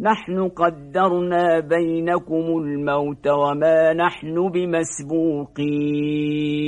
نحن قدرنا بينكم الموت وما نحن بمسبوقين.